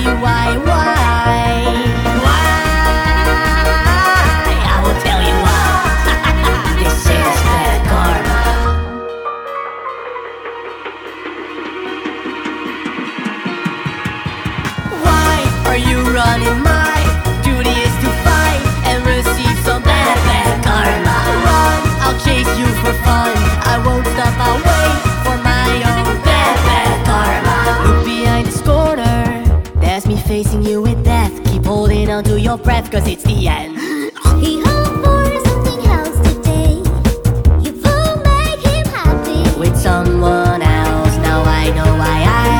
you why, why, why. I will tell you why. this is bad karma. Why are you running? My duty is to fight and receive some bad, karma. Run, I'll chase you for fun. I won't stop. facing you with death. Keep holding on to your breath, cause it's the end. he hoped for something else today. You will make him happy with someone else. Now I know why I,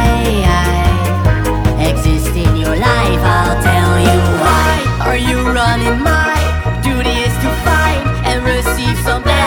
I exist in your life. I'll tell you why. Are you running my duty is to find and receive some?